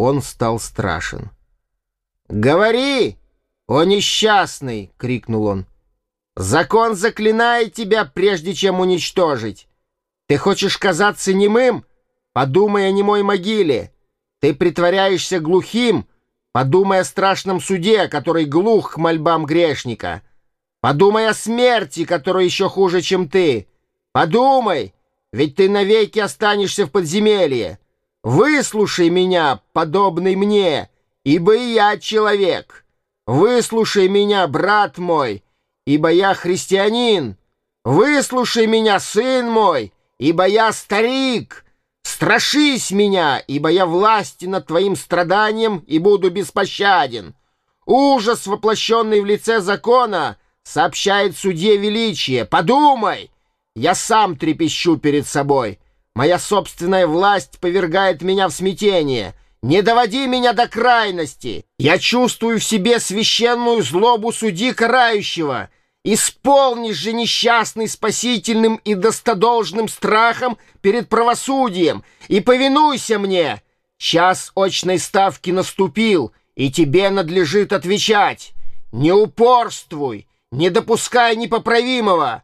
Он стал страшен. «Говори, о несчастный!» — крикнул он. «Закон заклинает тебя, прежде чем уничтожить. Ты хочешь казаться немым? Подумай о немой могиле. Ты притворяешься глухим? Подумай о страшном суде, который глух к мольбам грешника. Подумай о смерти, которая еще хуже, чем ты. Подумай, ведь ты навеки останешься в подземелье. Выслушай меня, подобный мне, ибо и я человек. Выслушай меня, брат мой, ибо я христианин. Выслушай меня, сын мой, ибо я старик. Страшись меня, ибо я власти над твоим страданием и буду беспощаден. Ужас, воплощенный в лице закона, сообщает судье величие. Подумай, я сам трепещу перед собой. Моя собственная власть повергает меня в смятение. Не доводи меня до крайности. Я чувствую в себе священную злобу судьи карающего. Исполнишь же несчастный спасительным и достодолжным страхом перед правосудием и повинуйся мне. Час очной ставки наступил, и тебе надлежит отвечать. Не упорствуй, не допускай непоправимого.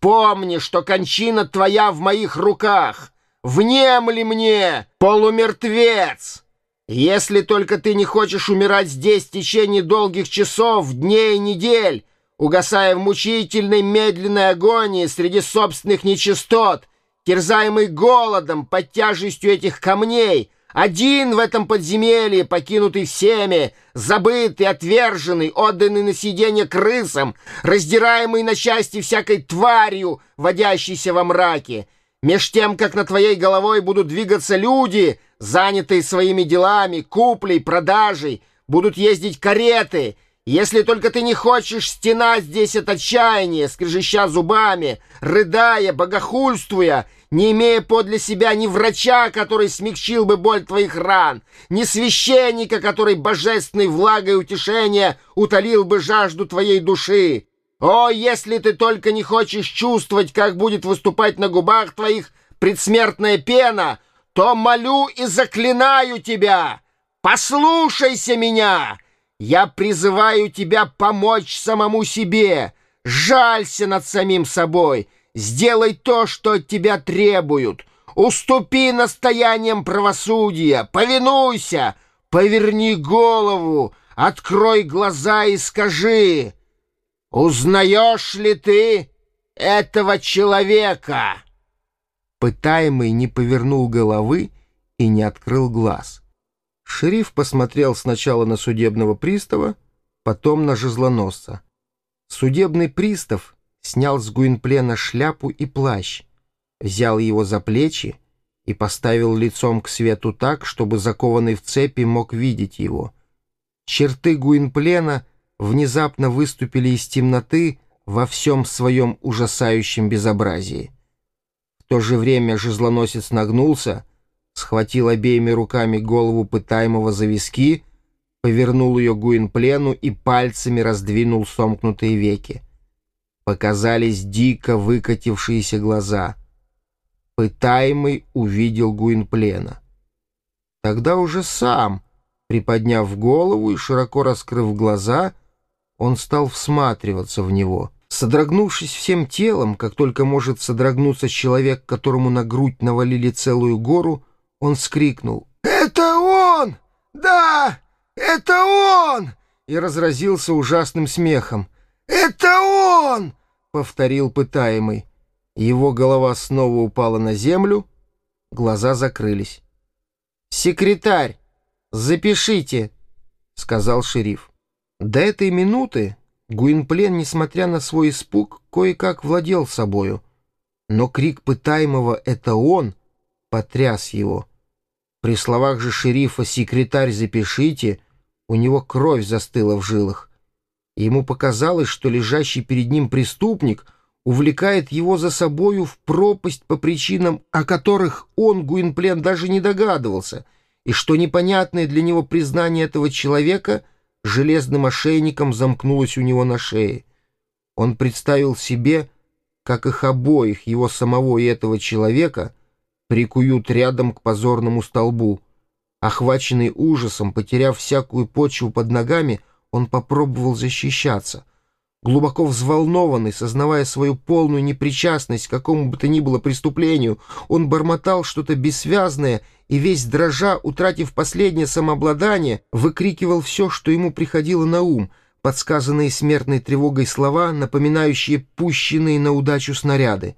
Вспомни, что кончина твоя в моих руках. Внемли мне, полумертвец! Если только ты не хочешь умирать здесь в течение долгих часов, дней и недель, угасая в мучительной медленной агонии среди собственных нечистот, терзаемый голодом под тяжестью этих камней — один в этом подземелье, покинутый всеми, забытый, отверженный, отданный на сиденье крысам, раздираемый на части всякой тварью, водящейся во мраке. Меж тем, как на твоей головой будут двигаться люди, занятые своими делами, куплей, продажей, будут ездить кареты, если только ты не хочешь стенать здесь от отчаяния, скрежеща зубами, рыдая, богохульствуя, не имея подле себя ни врача, который смягчил бы боль твоих ран, ни священника, который божественной влагой утешения утолил бы жажду твоей души. О, если ты только не хочешь чувствовать, как будет выступать на губах твоих предсмертная пена, то молю и заклинаю тебя, послушайся меня, я призываю тебя помочь самому себе, жалься над самим собой, Сделай то, что от тебя требуют. Уступи настояниям правосудия. Повинуйся. Поверни голову. Открой глаза и скажи. Узнаешь ли ты этого человека? Пытаемый не повернул головы и не открыл глаз. Шериф посмотрел сначала на судебного пристава, потом на жезлоносца. Судебный пристав — снял с Гуинплена шляпу и плащ, взял его за плечи и поставил лицом к свету так, чтобы закованный в цепи мог видеть его. Черты Гуинплена внезапно выступили из темноты во всем своем ужасающем безобразии. В то же время жезлоносец нагнулся, схватил обеими руками голову пытаемого за виски, повернул ее Гуинплену и пальцами раздвинул сомкнутые веки показались дико выкатившиеся глаза. Пытаемый увидел Гуинплена. Тогда уже сам, приподняв голову и широко раскрыв глаза, он стал всматриваться в него. Содрогнувшись всем телом, как только может содрогнуться человек, которому на грудь навалили целую гору, он скрикнул «Это он! Да, это он!» и разразился ужасным смехом. «Это он! — повторил пытаемый. Его голова снова упала на землю, глаза закрылись. «Секретарь, запишите!» — сказал шериф. До этой минуты Гуинплен, несмотря на свой испуг, кое-как владел собою. Но крик пытаемого «это он» потряс его. При словах же шерифа «секретарь, запишите» у него кровь застыла в жилах. Ему показалось, что лежащий перед ним преступник увлекает его за собою в пропасть по причинам, о которых он, Гуинплен, даже не догадывался, и что непонятное для него признание этого человека железным ошейником замкнулось у него на шее. Он представил себе, как их обоих, его самого и этого человека, прикуют рядом к позорному столбу. Охваченный ужасом, потеряв всякую почву под ногами, он попробовал защищаться. Глубоко взволнованный, сознавая свою полную непричастность к какому бы то ни было преступлению, он бормотал что-то бессвязное и весь дрожа, утратив последнее самообладание, выкрикивал все, что ему приходило на ум, подсказанные смертной тревогой слова, напоминающие пущенные на удачу снаряды.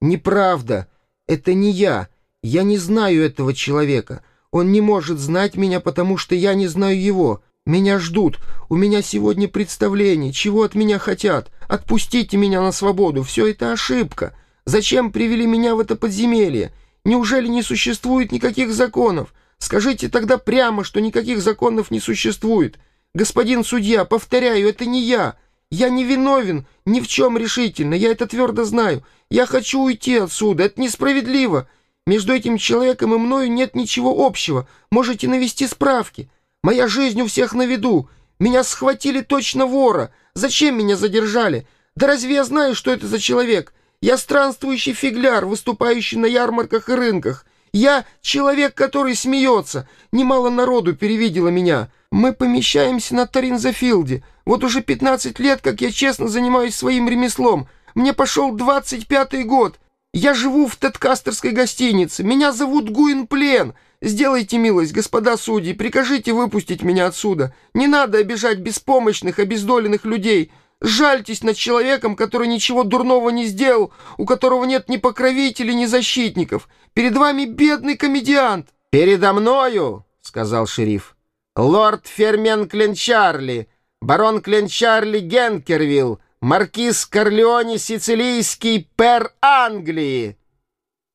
«Неправда! Это не я! Я не знаю этого человека! Он не может знать меня, потому что я не знаю его!» Меня ждут. У меня сегодня представление. Чего от меня хотят? Отпустите меня на свободу. Все это ошибка. Зачем привели меня в это подземелье? Неужели не существует никаких законов? Скажите тогда прямо, что никаких законов не существует. Господин судья, повторяю, это не я. Я не виновен ни в чем решительно. Я это твердо знаю. Я хочу уйти отсюда. Это несправедливо. Между этим человеком и мною нет ничего общего. Можете навести справки. Моя жизнь у всех на виду. Меня схватили точно вора. Зачем меня задержали? Да разве я знаю, что это за человек? Я странствующий фигляр, выступающий на ярмарках и рынках. Я человек, который смеется. Немало народу перевидело меня. Мы помещаемся на Таринзафилде. Вот уже 15 лет, как я честно занимаюсь своим ремеслом. Мне пошел 25-й год. Я живу в Теткастерской гостинице. Меня зовут Гуин Плен. Сделайте милость, господа судьи, прикажите выпустить меня отсюда. Не надо обижать беспомощных, обездоленных людей. Жальтесь над человеком, который ничего дурного не сделал, у которого нет ни покровителей, ни защитников. Перед вами бедный комедиант». «Передо мною», — сказал шериф, — «лорд Фермен Кленчарли, барон Кленчарли Генкервилл, маркиз Корлеоне Сицилийский, пер Англии».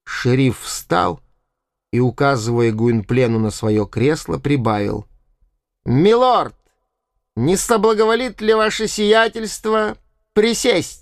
Шериф встал и, указывая Гуинплену на свое кресло, прибавил. «Милорд, не соблаговолит ли ваше сиятельство присесть?»